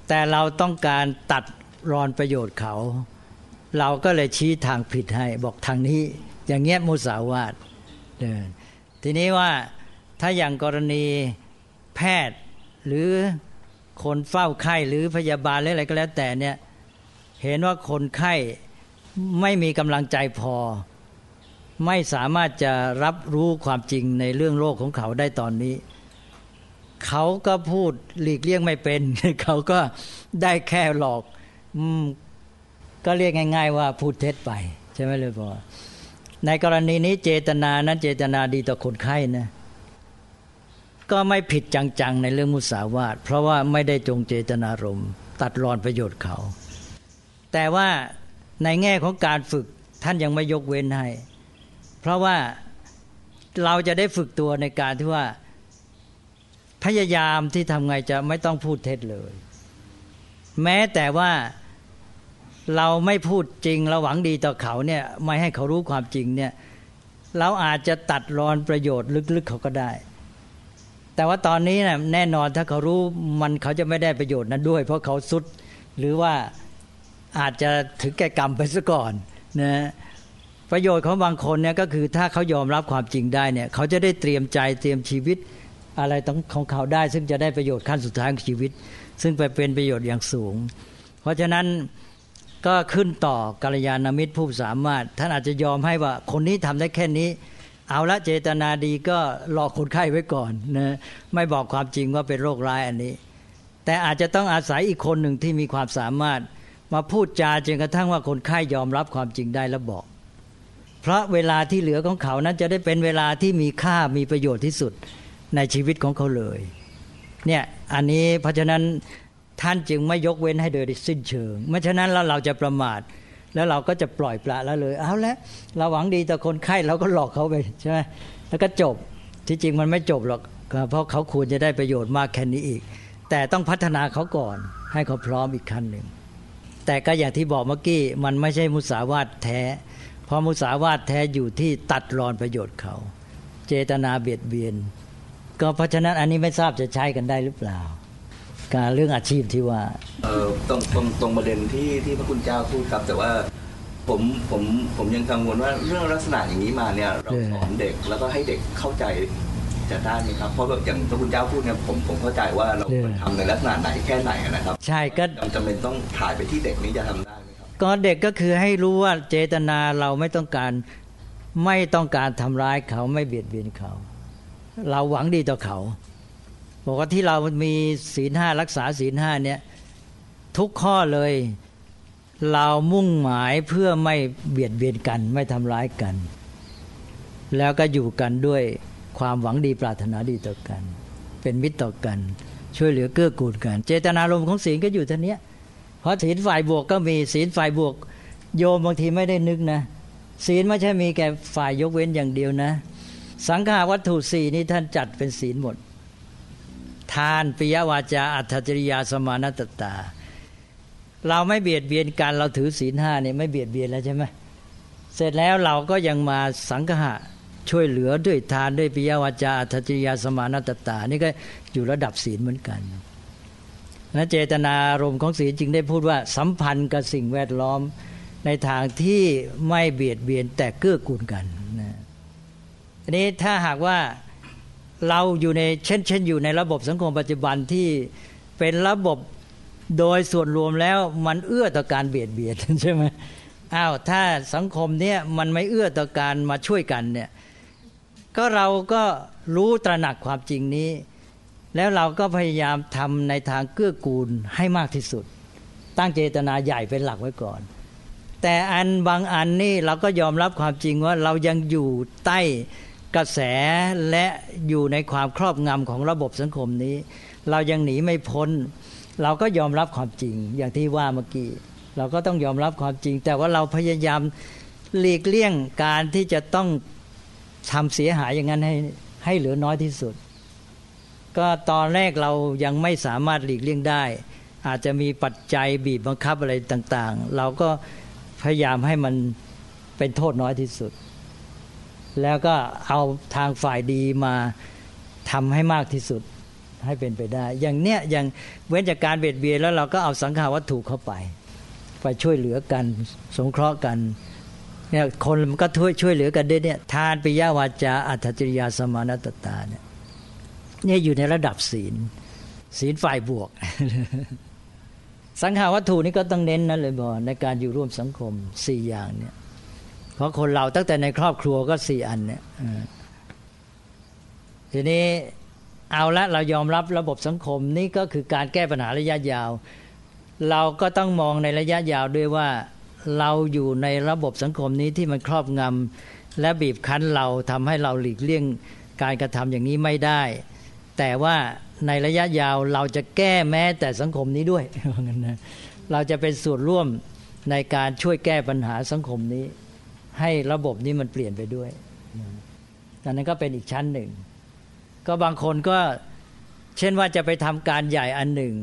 S2: แต่เราต้องการตัดรอนประโยชน์เขา เราก็เลยชี้ทางผิดให้ บอกทางนี้ อย่างเงี้ยมุสาวาทเดินทีนี้ว่าถ้าอย่างกรณีแพทย์หรือคนเฝ้าไข้หรือพยาบาลหรืออะไรก็แล้วแต่เนี่ยเห็นว่าคนไข้ ไม่มีกำลังใจพอ ไม่สามารถจะรับรู้ความจริงในเรื่องโลกของเขาได้ตอนนี้ เขาก็พูดหลีกเลี่ยงไม่เป็น เขาก็ได้แค่หลอกอก็เรียกง่าย ๆ ว่าพูดเท็จไป ใช่ไหมเลยพอในกรณีนี้เจตนานั้นเจตนาดีต่อคนไข้นะก็ไม่ผิดจังๆ ในเรื่องมุสาวาทเพราะว่าไม่ได้จงเจตนารมตัดรอนประโยชน์เขา แต่ว่า ในแง่ของการฝึกท่านยังไม่ยกเว้นให้ เพราะว่าเราจะได้ฝึกตัวในการที่ว่าพยายามที่ทำไงจะไม่ต้องพูดเท็จเลย แม้แต่ว่าเราไม่พูดจริงเราหวังดีต่อเขาเนี่ยไม่ให้เขารู้ความจริงเนี่ยเราอาจจะตัดรอนประโยชน์ลึกๆเขาก็ได้ แต่ว่าตอนนี้นะแน่นอนถ้าเขารู้มันเขาจะไม่ได้ประโยชน์นั้นด้วย เพราะเขาสุดหรือว่า อาจจะถึงแก่กรรมไปซะก่อนนะประโยชน์ของบางคนเนี่ยก็คือถ้าเขายอมรับความจริงได้เนี่ยเขาจะได้เตรียมใจเตรียมชีวิตอะไรต้องของเขาได้ ซึ่งจะได้ประโยชน์ขั้นสุดท้ายของชีวิต ซึ่งไปเป็นประโยชน์อย่างสูง เพราะฉะนั้นก็ขึ้นต่อกัลยาณมิตรผู้สามารถ ท่านอาจจะยอมให้ว่าคนนี้ทำได้แค่นี้ เอาละเจตนาดีก็รอคนไข้ไว้ก่อนนะไม่บอกความจริงว่าเป็นโรคร้ายอันนี้ แต่อาจจะต้องอาศัยอีกคนหนึ่งที่มีความสามารถ มาพูดจาจนกระทั่งว่าคนไข้ยอมรับความจริงได้แล้วบอก เพราะเวลาที่เหลือของเขานั้นจะได้เป็นเวลาที่มีค่ามีประโยชน์ที่สุดในชีวิตของเขาเลย เนี่ยอันนี้เพราะฉะนั้นท่านจึงไม่ยกเว้นให้โดยสิ้นเชิงไม่ฉะนั้นแล้วเราจะประมาทแล้วเราก็จะปล่อยปละแล้วเลย เอาละเราหวังดีต่อคนไข้เราก็หลอกเขาไปใช่ไหมแล้วก็จบที่จริงมันไม่จบหรอกเพราะเขาควรจะได้ประโยชน์มากแค่นี้อีก แต่ต้องพัฒนาเขาก่อนให้เขาพร้อมอีกขั้นหนึ่ง แต่ก็อย่างที่บอกเมื่อกี้มันไม่ใช่มุสาวาทแท้ เพราะมุสาวาทแท้อยู่ที่ตัดรอนประโยชน์เขา เจตนาเบียดเบียน ก็เพราะฉะนั้นอันนี้ไม่ทราบจะใช้กันได้หรือเปล่า การเรื่องอาชีพที่ว่า
S5: เออตรงตรงตรงประเด็นที่ที่พระคุณเจ้าพูดครับ แต่ว่าผมผมผมยังกังวลว่าเรื่องลักษณะอย่างนี้มาเนี่ยเราสอนเด็กแล้วก็ให้เด็กเข้าใจ จะได้ไหมครับ เพราะแบบอย่างพระคุณเจ้าพูดเนี่ยผมผมเข้าใจว่าเราทำในลักษณะไหนแค่ไหนนะครับ
S2: ใช่ก็
S5: จำเป็นต้องถ่ายไปที่เด็กนี้จะทำได้ไหมครับ
S2: ก็เด็กก็คือให้รู้ว่าเจตนาเราไม่ต้องการไม่ต้องการทำร้ายเขาไม่เบียดเบียนเขา เราหวังดีต่อเขาบอกว่าที่เรามีศีลห้ารักษาศีลห้าเนี่ยทุกข้อเลย เรามุ่งหมายเพื่อไม่เบียดเบียนกัน ไม่ทำร้ายกัน แล้วก็อยู่กันด้วย ความหวังดีปรารถนาดีต่อกัน เป็นมิตรต่อกัน ช่วยเหลือเกื้อกูลกัน เจตนารมณ์ของศีลก็อยู่ท่านี้เพราะศีลฝ่ายบวกก็มีศีลฝ่ายบวก โยมบางทีไม่ได้นึกนะ ศีลไม่ใช่มีแก่ฝ่ายยกเว้นอย่างเดียวนะ สังฆาวัตถุสี่นี้ท่านจัดเป็นศีลหมด ทานปิยวาจาอัตจริยาสมานตตา เราไม่เบียดเบียนกันเราถือศีลห้าเนี่ยไม่เบียดเบียนแล้วใช่ไหมเสร็จแล้วเราก็ยังมาสังฆะ ช่วยเหลือด้วยทานด้วยปิยวาจาทัจยาสมานัตตา นี่ก็อยู่ระดับศีลเหมือนกันนะเจตนารมณ์ของศีลจึงได้พูดว่าสัมพันธ์กับสิ่งแวดล้อมในทางที่ไม่เบียดเบียนแต่เกื้อกูลกันนะทีนี้ถ้าหากว่าเราอยู่ในเช่นเช่นอยู่ในระบบสังคมปัจจุบันที่เป็นระบบโดยส่วนรวมแล้วมันเอื้อต่อการเบียดเบียนใช่ไหมอ้าวถ้าสังคมเนี้ยมันไม่เอื้อต่อการมาช่วยกันเนี่ย ก็เราก็รู้ตระหนักความจริงนี้ แล้วเราก็พยายามทำในทางเกื้อกูลให้มากที่สุด ตั้งเจตนาใหญ่เป็นหลักไว้ก่อน แต่อันบางอันนี่เราก็ยอมรับความจริงว่าเรายังอยู่ใต้กระแสและอยู่ในความครอบงำของระบบสังคมนี้ เรายังหนีไม่พ้น เราก็ยอมรับความจริง อย่างที่ว่าเมื่อกี้เราก็ต้องยอมรับความจริง แต่ว่าเราพยายามหลีกเลี่ยงการที่จะต้อง ทำเสียหายอย่างนั้นให้ให้เหลือน้อยที่สุด ก็ตอนแรกเรายังไม่สามารถหลีกเลี่ยงได้ อาจจะมีปัจจัยบีบบังคับอะไรต่าง ๆ เราก็พยายามให้มันเป็นโทษน้อยที่สุด แล้วก็เอาทางฝ่ายดีมาทำให้มากที่สุดให้เป็นไปได้ อย่างเนี้ยอย่างเว้นจากการเบียดเบียนแล้วเราก็เอาสังขาวัตถุเข้าไป ไปช่วยเหลือกัน สงเคราะห์กัน เนี่ยคนมันก็ช่วยช่วยเหลือกันได้เนี่ยทานปิยาวาจาอัตจริยาสมานตตาเนี่ยเนี่ยอยู่ในระดับศีล ศีลฝ่ายบวก สังขาวัตถุนี่ก็ต้องเน้นนะเลยบอในการอยู่ร่วมสังคมสี่อย่างเนี่ยเพราะคนเราตั้งแต่ในครอบครัวก็สี่อันเนี่ยทีนี้เอาละเรายอมรับระบบสังคมนี่ก็คือการแก้ปัญหาระยะยาว เราก็ต้องมองในระยะยาวด้วยว่า เราอยู่ในระบบสังคมนี้ที่มันครอบงำและบีบคั้นเราทำให้เราหลีกเลี่ยงการกระทำอย่างนี้ไม่ได้ แต่ว่าในระยะยาวเราจะแก้แม้แต่สังคมนี้ด้วยเราจะเป็นส่วนร่วมในการช่วยแก้ปัญหาสังคมนี้ ให้ระบบนี้มันเปลี่ยนไปด้วยดังนั้นก็เป็นอีกชั้นหนึ่ง ก็บางคนก็เช่นว่าจะไปทำการใหญ่อันหนึ่ง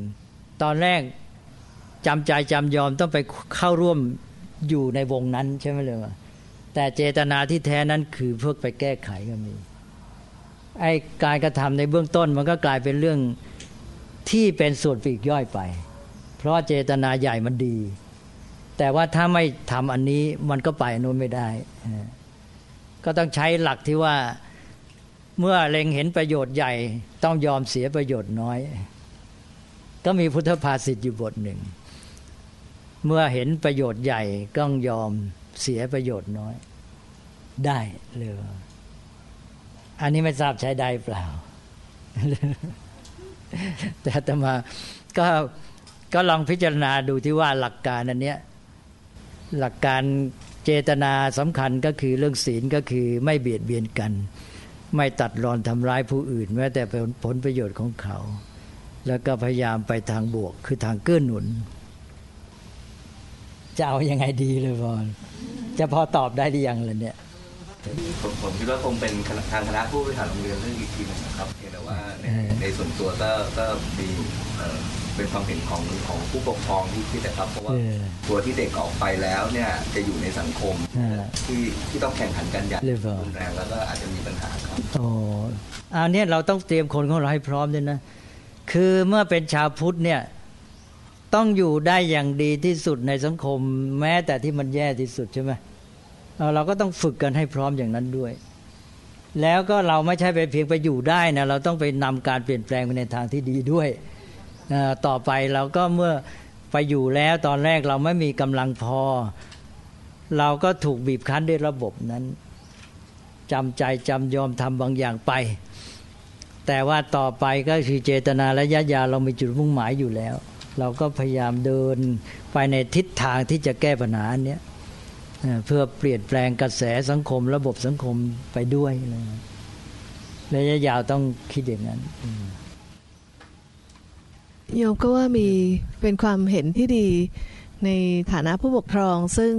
S2: ตอนแรกจำใจจำยอมต้องไปเข้าร่วม อยู่ในวงนั้นใช่ไหมเลยแต่เจตนาที่แท้นั้นคือเพื่อไปแก้ไขก็มีไอ้การกระทำในเบื้องต้นมันก็กลายเป็นเรื่องที่เป็นส่วนปีกย่อยไป เพราะเจตนาใหญ่มันดี แต่ว่าถ้าไม่ทำอันนี้มันก็ไปโน้นไม่ได้ ก็ต้องใช้หลักที่ว่าเมื่อเล็งเห็นประโยชน์ใหญ่ต้องยอมเสียประโยชน์น้อย ก็มีพุทธภาษิตอยู่บทหนึ่ง เมื่อเห็นประโยชน์ใหญ่ต้องยอมเสียประโยชน์น้อย ได้เลยอันนี้ไม่ทราบใช้ได้เปล่า แต่แต่มาก็ก็ลองพิจารณาดูที่ว่าหลักการอันเนี้ยหลักการเจตนาสำคัญก็คือเรื่องศีลก็คือไม่เบียดเบียนกัน ไม่ตัดรอนทำร้ายผู้อื่น แม้แต่ผลประโยชน์ของเขา แล้วก็พยายามไปทางบวกคือทางเกื้อหนุน จะเอาอยัางไงดีเลยบอลจะพอตอบได้หรือยังล่ะเนี่ย
S5: ผมผมคิดว่าคงเป็นทางคณะผู้บริหารโรงเรียนเรื่องอีกทีนึงนะครับแต่ว่าในในส่วนตัวก็ก็มีเป็นความเห็นของของผู้ปกครองที่คิดนะครับ เพราะว่าตัวที่เด็กออกไปแล้วเนี่ยจะอยู่ในสังคมที่ที่ต้องแข่งขันกันอย่างรุนแรงแล้วก็อาจจะมีปัญหาครับ
S2: โอ้อันนี้เราต้องเตรียมคนของเราให้พร้อมด้วยนะ คือเมื่อเป็นชาวพุทธเนี่ย ต้องอยู่ได้อย่างดีที่สุดในสังคม แม้แต่ที่มันแย่ที่สุดใช่ไหมเราก็ต้องฝึกกันให้พร้อมอย่างนั้นด้วย แล้วก็เราไม่ใช่ไปเพียงไปอยู่ได้นะเราต้องไปนำการเปลี่ยนแปลงไปในทางที่ดีด้วยต่อไปเราก็เมื่อไปอยู่แล้วตอนแรกเราไม่มีกำลังพอ เราก็ถูกบีบคั้นด้วยระบบนั้นจำใจจำยอมทำบางอย่างไป แต่ว่าต่อไปก็คือเจตนาและยะยาเรามีจุดมุ่งหมายอยู่แล้ว เราก็พยายามเดินไปในทิศทางที่จะแก้ปัญหาเนี้ยเพื่อเปลี่ยนแปลงกระแสสังคม ระบบสังคมไปด้วยระยะยาวต้องคิดอย่างนั้น
S3: โยมก็ว่ามีเป็นความเห็นที่ดีในฐานะผู้ปกครอง ซึ่ง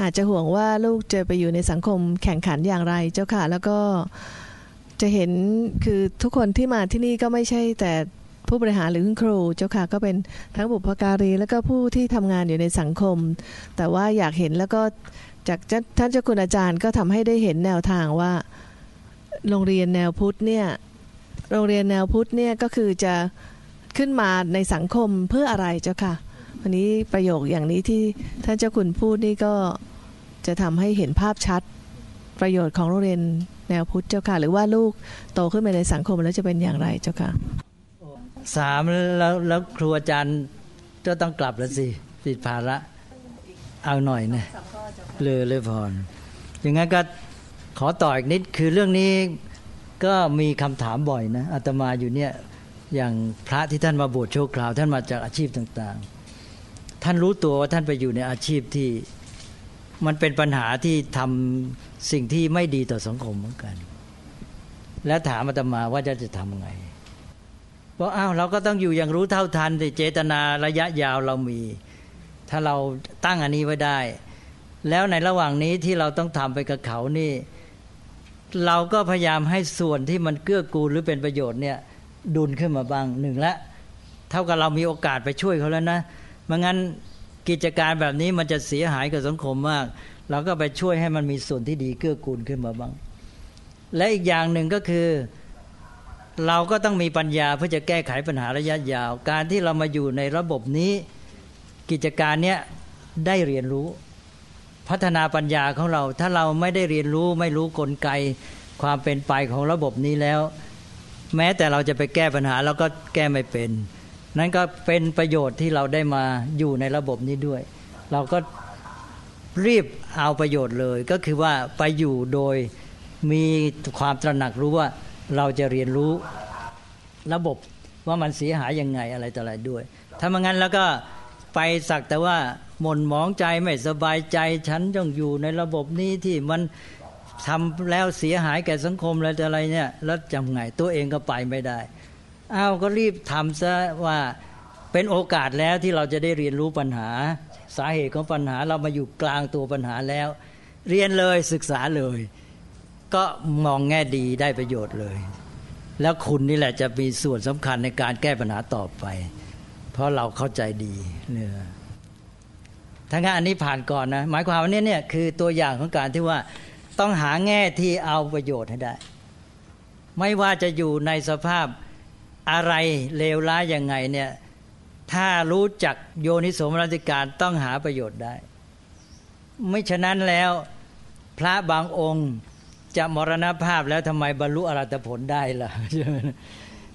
S3: อาจจะห่วงว่าลูกจะไปอยู่ในสังคมแข่งขันอย่างไรเจ้าค่ะ แล้วก็จะเห็นคือทุกคนที่มาที่นี่ก็ไม่ใช่แต่ ผู้บริหารหรือคุณครูเจ้าค่ะก็เป็นทั้งบุพการี แล้วก็ผู้ที่ทำงานอยู่ในสังคม แต่ว่าอยากเห็นแล้วก็จากท่านเจ้าคุณอาจารย์ก็ทำให้ได้เห็นแนวทางว่า โรงเรียนแนวพุทธเนี่ยโรงเรียนแนวพุทธเนี่ยก็คือจะขึ้นมาในสังคมเพื่ออะไรเจ้าค่ะ วันนี้ประโยคอย่างนี้ที่ท่านเจ้าคุณพูดนี่ก็จะทำให้เห็นภาพชัดประโยชน์ของโรงเรียนแนวพุทธเจ้าค่ะ หรือว่าลูกโตขึ้นมาในสังคมแล้วจะเป็นอย่างไรเจ้าค่ะ
S2: สามแล้วแล้วครูอาจารย์ก็ต้องกลับแล้วสิติดภาระเอาหน่อยนะเลยเลยพรอย่างนั้นก็ขอต่ออีกนิดคือเรื่องนี้ก็มีคำถามบ่อยนะอาตมาอยู่เนี่ยอย่างพระที่ท่านมาบวชโชคราว ท่านมาจากอาชีพต่างๆ ท่านรู้ตัวว่าท่านไปอยู่ในอาชีพที่มันเป็นปัญหาที่ทำสิ่งที่ไม่ดีต่อสังคมเหมือนกัน แล้วถามอาตมาว่าจะจะทำไง เพราะอ้าวเราก็ต้องอยู่อย่างรู้เท่าทันแต่เจตนาระยะยาวเรามี ถ้าเราตั้งอันนี้ไว้ได้ แล้วในระหว่างนี้ที่เราต้องทำไปกับเขานี่ เราก็พยายามให้ส่วนที่มันเกื้อกูลหรือเป็นประโยชน์เนี่ยดุลขึ้นมาบ้างหนึ่งละเท่ากับเรามีโอกาสไปช่วยเขาแล้วนะไม่งั้นกิจการแบบนี้มันจะเสียหายกับสังคมมาก เราก็ไปช่วยให้มันมีส่วนที่ดีเกื้อกูลขึ้นมาบ้าง และอีกอย่างหนึ่งก็คือ เราก็ต้องมีปัญญาเพื่อจะแก้ไขปัญหาระยะยาว การที่เรามาอยู่ในระบบนี้กิจการเนี้ยได้เรียนรู้ พัฒนาปัญญาของเรา ถ้าเราไม่ได้เรียนรู้ไม่รู้กลไกความเป็นไปของระบบนี้แล้ว แม้แต่เราจะไปแก้ปัญหาเราก็แก้ไม่เป็น นั้นก็เป็นประโยชน์ที่เราได้มาอยู่ในระบบนี้ด้วย เราก็รีบเอาประโยชน์เลย ก็คือว่าไปอยู่โดยมีความตระหนักรู้ว่า เราจะเรียนรู้ระบบว่ามันเสียหายยังไงอะไรต่ออะไรด้วย ถ้าไม่งั้นแล้วก็ไปสักแต่ว่าหม่นหมองใจไม่สบายใจ ฉันต้องอยู่ในระบบนี้ที่มันทำแล้วเสียหายแก่สังคมอะไรต่ออะไรเนี่ยแล้วจำไงตัวเองก็ไปไม่ได้อ้าวก็รีบทำซะว่าเป็นโอกาสแล้วที่เราจะได้เรียนรู้ปัญหา สาเหตุของปัญหาเรามาอยู่กลางตัวปัญหาแล้ว เรียนเลยศึกษาเลย ก็มองแง่ดีได้ประโยชน์เลย แล้วคุณนี่แหละจะมีส่วนสำคัญในการแก้ปัญหาต่อไป เพราะเราเข้าใจดีเนี่ยทั้งอันนี้ผ่านก่อนนะหมายความว่านี้เนี่ยคือตัวอย่างของการที่ว่าต้องหาแง่ที่เอาประโยชน์ให้ได้ ไม่ว่าจะอยู่ในสภาพอะไรเลวร้ายยังไงเนี่ยถ้ารู้จักโยนิสมรติการต้องหาประโยชน์ได้ ไม่ฉะนั้นแล้วพระบางองค์ จะมรณภาพแล้วทำไมบรรลุอรัตผลได้ล่ะ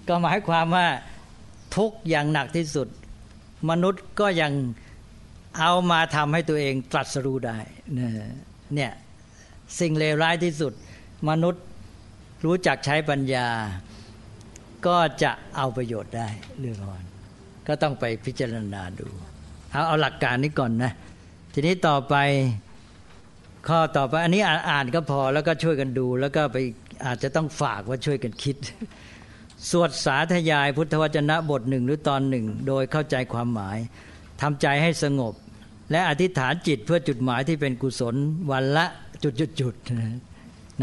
S2: ก็หมายความว่าทุกอย่างหนักที่สุด มนุษย์ก็ยังเอามาทำให้ตัวเองตรัสรู้ได้เนี่ยสิ่งเลวร้ายที่สุด มนุษย์รู้จักใช้ปัญญา ก็จะเอาประโยชน์ได้เรื่องอนก็ต้องไปพิจารณาดู เอาเอาหลักการนี้ก่อนนะ ทีนี้ต่อไป ข้อต่อไปอันนี้อ่านก็พอแล้วก็ช่วยกันดู แล้วก็ไปอาจจะต้องฝากว่าช่วยกันคิด สวดสาธยายพุทธวจนะบทหนึ่งหรือตอนหนึ่ง โดยเข้าใจความหมายทำใจให้สงบ และอธิษฐานจิตเพื่อจุดหมายที่เป็นกุศลวันละจุดจุดจุด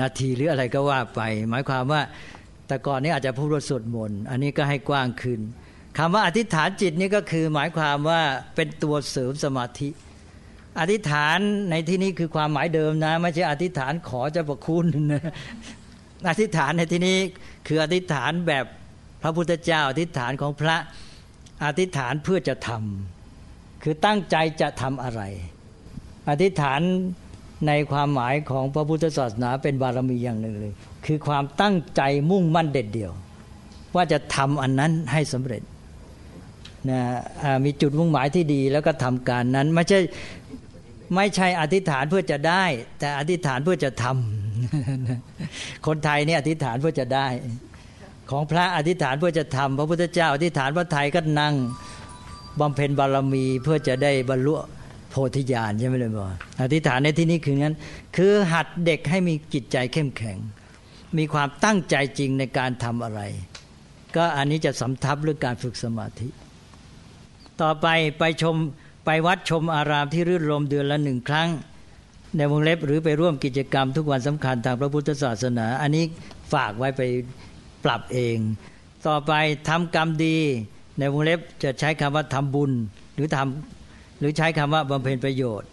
S2: นาทีหรืออะไรก็ว่าไป หมายความว่าแต่ก่อนนี้อาจจะพูดว่าสวดมนต์อันนี้ก็ให้กว้างขึ้นคำว่าอธิษฐานจิตนี่ก็คือหมายความว่าเป็นตัวเสริมสมาธิ อธิษฐานในที่นี้คือความหมายเดิมนะ ไม่ใช่อธิษฐานขอจะประคุณนะอธิษฐานในที่นี้คืออธิษฐานแบบพระพุทธเจ้า อธิษฐานของพระอธิษฐานเพื่อจะทำคือตั้งใจจะทำอะไร อธิษฐานในความหมายของพระพุทธศาสนาเป็นบารมีอย่างหนึ่งเลย คือความตั้งใจมุ่งมั่นเด็ดเดี่ยว ว่าจะทำอันนั้นให้สำเร็จนะมีจุดมุ่งหมายที่ดีแล้วก็ทำการนั้นไม่ใช่ ไม่ใช่อธิษฐานเพื่อจะได้ แต่อธิษฐานเพื่อจะทำคนไทยเนี่ยอธิษฐานเพื่อจะได้ ของพระอธิษฐานเพื่อจะทำพระพุทธเจ้าอธิษฐานพระไทยก็นั่งบำเพ็ญบารมีเพื่อจะได้บรรลุโพธิญาณใช่ไหมเลยบอกอธิษฐานในที่นี้คืองั้น คือหัดเด็กให้มีจิตใจเข้มแข็ง มีความตั้งใจจริงในการทำอะไร ก็อันนี้จะสำทับเรื่องการฝึกสมาธิ ต่อไปไปชม ไปวัดชมอารามที่รื่นรมเดือนละหนึ่งครั้ง ในวงเล็บหรือไปร่วมกิจกรรมทุกวันสำคัญทางพระพุทธศาสนา อันนี้ฝากไว้ไปปรับเอง ต่อไปทำกรรมดี ในวงเล็บจะใช้คำว่าทำบุญหรือทำหรือใช้คำว่าบำเพ็ญประโยชน์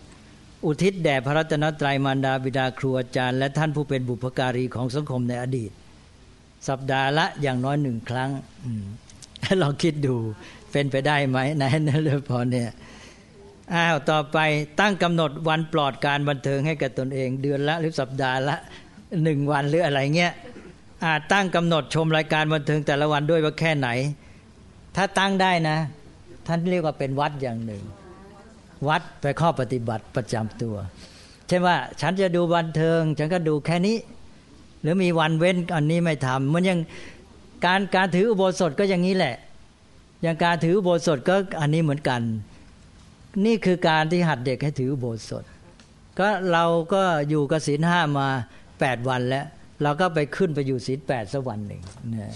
S2: อุทิศแด่พระรัตนตรัยมารดาบิดาครูอาจารย์ และท่านผู้เป็นบุพการีของสังคมในอดีต สัปดาห์ละอย่างน้อยหนึ่งครั้งลองคิดดูเป็นไปได้ไหมในนั้นเลยพอเนี่ย อ้าวต่อไปตั้งกำหนดวันปลอดการบันเทิงให้กับตนเอง เดือนละหรือสัปดาห์ละหนึ่งวันหรืออะไรเงี้ยอาจตั้งกำหนดชมรายการบันเทิงแต่ละวันด้วยว่าแค่ไหน ถ้าตั้งได้นะ ท่านเรียกว่าเป็นวัดอย่างหนึ่ง วัดไปข้อปฏิบัติประจำตัว เช่นว่า ฉันจะดูบันเทิง ฉันก็ดูแค่นี้ หรือมีวันเว้นอันนี้ไม่ทำมันยังการการถืออุโบสถก็อย่างนี้แหละ อย่างการถืออุโบสถก็อันนี้เหมือนกัน นี่คือการที่หัดเด็กให้ถืออุโบสถ ก็เราก็อยู่กับศีลห้ามาแปดวันแล้ว เราก็ไปขึ้นไปอยู่ศีลแปดสักวันหนึ่งนะ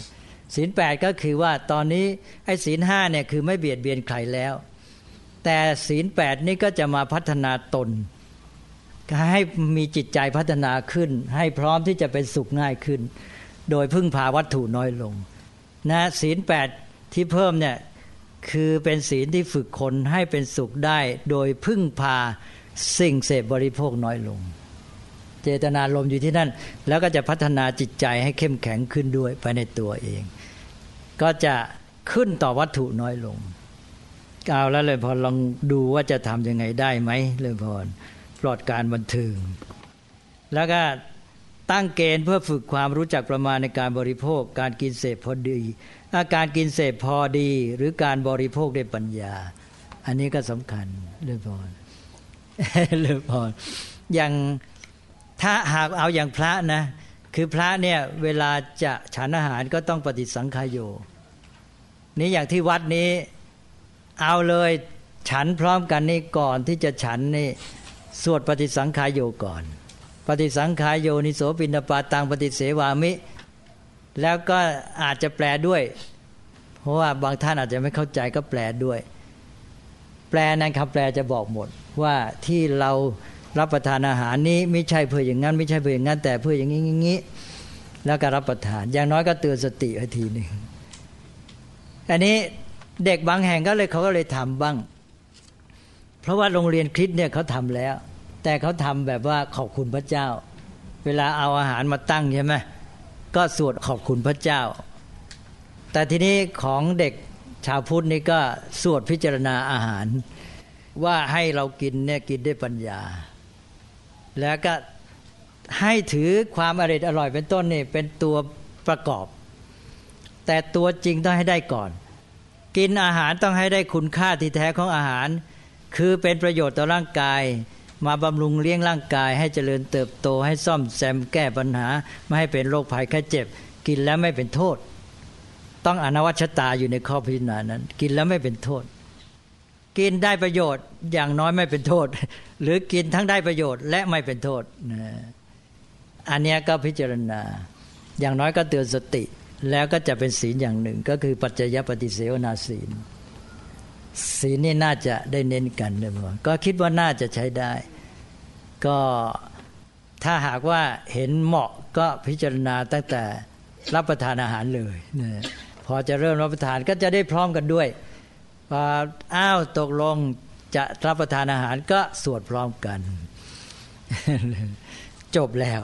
S2: ศีลแปดก็คือว่าตอนนี้ไอ้ศีลห้าเนี่ยคือไม่เบียดเบียนใครแล้ว แต่ศีลแปดนี่ก็จะมาพัฒนาตนให้มีจิตใจพัฒนาขึ้น ให้พร้อมที่จะเป็นสุขง่ายขึ้น โดยพึ่งพาวัตถุน้อยลง นะศีลแปดที่เพิ่มเนี่ย คือเป็นศีลที่ฝึกคนให้เป็นสุขได้โดยพึ่งพาสิ่งเสพบริโภคน้อยลง เจตนารมอยู่ที่นั่น แล้วก็จะพัฒนาจิตใจให้เข้มแข็งขึ้นด้วยภายในตัวเอง ก็จะขึ้นต่อวัตถุน้อยลงเอาแล้วเลยพอลองดูว่าจะทำยังไงได้ไหมเลยพรปลอดการบันเทิงแล้วก็ ตั้งเกณฑ์เพื่อฝึกความรู้จักประมาณในการบริโภค การกินเสพพอดีอาการกินเสพพอดี หรือการบริโภคด้วยปัญญา อันนี้ก็สำคัญเลยพรเลยพรอย่างถ้าหากเอาอย่างพระนะ คือพระเนี่ยเวลาจะฉันอาหารก็ต้องปฏิสังขายโยนี่อย่างที่วัดนี้ เอาเลยฉันพร้อมกันนี่ก่อนที่จะฉันนี่สวดปฏิสังขายโยก่อน ปฏิสังขายโยนิโสปินปาตังปฏิเสวามิ แล้วก็อาจจะแปลด้วย เพราะว่าบางท่านอาจจะไม่เข้าใจก็แปลด้วย แปลนั้นคำแปลจะบอกหมด ว่าที่เรารับประทานอาหารนี้ไม่ใช่เพื่ออย่างนั้นไม่ใช่เพื่ออย่างนั้นแต่เพื่ออย่างนี้อย่างนี้แล้วก็รับประทาน อย่างน้อยก็เตือนสติไว้ทีหนึ่งอันนี้เด็กบางแห่งก็เลยเขาก็เลยทำบ้าง เพราะว่าโรงเรียนคริสเนี่ยเขาทำแล้ว แต่เขาทำแบบว่าขอบคุณพระเจ้า เวลาเอาอาหารมาตั้งใช่ไหมก็สวดขอบคุณพระเจ้า แต่ทีนี้ของเด็กชาวพุทธนี่ก็สวดพิจารณาอาหาร ว่าให้เรากินเนี่ยกินด้วยปัญญา แล้วก็ให้ถือความอร่อยอร่อยเป็นต้นนี่เป็นตัวประกอบ แต่ตัวจริงต้องให้ได้ก่อน กินอาหารต้องให้ได้คุณค่าที่แท้ของอาหาร คือเป็นประโยชน์ต่อร่างกาย มาบำรุงเลี้ยงร่างกาย ให้เจริญเติบโตให้ซ่อมแซมแก้ปัญหา ไม่ให้เป็นโรคภัยไข้เจ็บ กินแล้วไม่เป็นโทษ ต้องอนวัชตาอยู่ในข้อพิจารณานั้น กินแล้วไม่เป็นโทษ กินได้ประโยชน์อย่างน้อยไม่เป็นโทษ หรือกินทั้งได้ประโยชน์และไม่เป็นโทษนะอันนี้ก็พิจารณา อย่างน้อยก็เตือนสติ แล้วก็จะเป็นศีลอย่างหนึ่ง ก็คือปัจจยปฏิเสวนาศีล ศีลนี่น่าจะได้เน้นกันเลยว่าก็คิดว่าน่าจะใช้ได้ ก็ถ้าหากว่าเห็นเหมาะก็พิจารณาตั้งแต่รับประทานอาหารเลยนะพอจะเริ่มรับประทานก็จะได้พร้อมกันด้วยพออ้าวตกลงจะรับประทานอาหารก็สวดพร้อมกัน จบแล้ว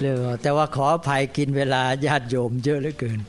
S2: เลยแต่ว่าขออภัยกินเวลาญาติโยมเยอะเหลือเกิน